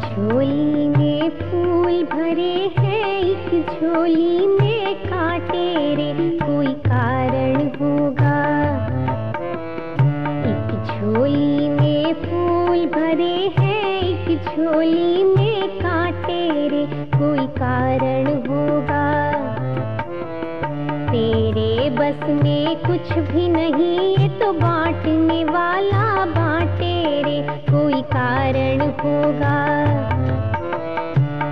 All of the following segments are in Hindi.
झोली में फूल भरे हैं, एक झोली में कांटे रे। कोई कारण होगा? एक झोली में फूल भरे हैं, एक झोली में कांटे रे। कोई कारण होगा? तेरे बस में कुछ भी नहीं, ये तो बांटने वाला बांटे रे। कोई कारण होगा?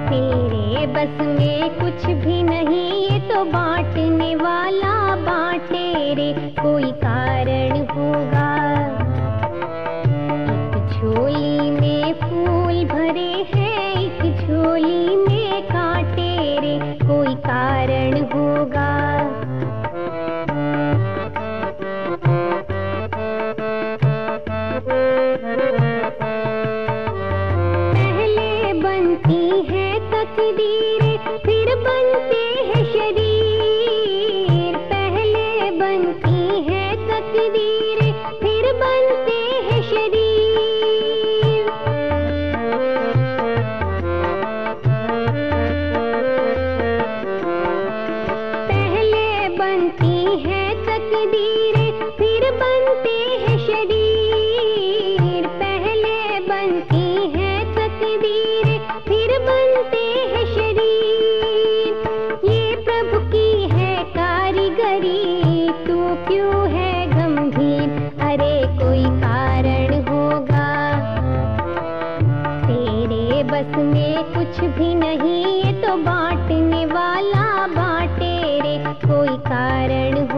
तेरे बस में कुछ भी नहीं, ये तो बांटने फिर बनते हैं शरीर। पहले बनती है तकदीरें, फिर बनते हैं शरीर। बनती है तकदीरें, फिर बनते हैं शरीर। क्यों है गंभीर? अरे कोई कारण होगा। तेरे बस में कुछ भी नहीं, ये तो बांटने वाला बांटे रे। कोई कारण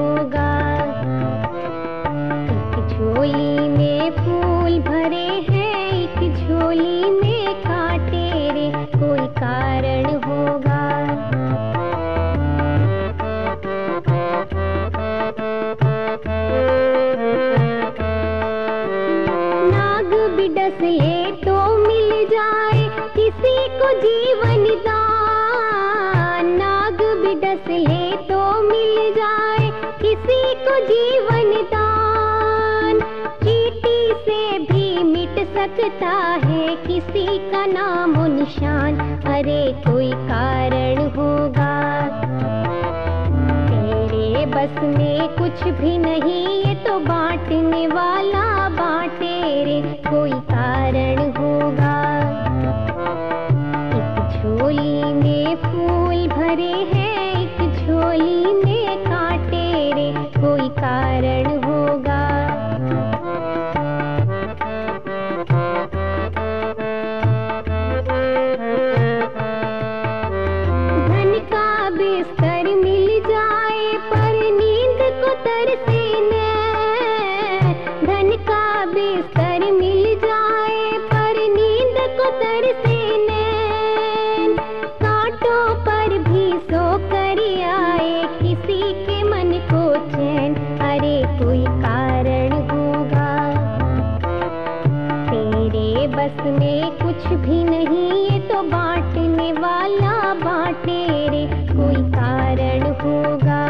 को जीवन दान नाग बिडस ले तो मिल जाए। किसी को जीवन दान चीटी से भी मिट सकता है। किसी का नाम निशान, अरे कोई कारण होगा। तेरे बस में कुछ भी नहीं, ये तो बांटने वाला कुछ भी नहीं, ये तो बांटने वाला बांटे रे। कोई कारण होगा?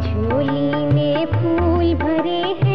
झोली में फूल भरे हैं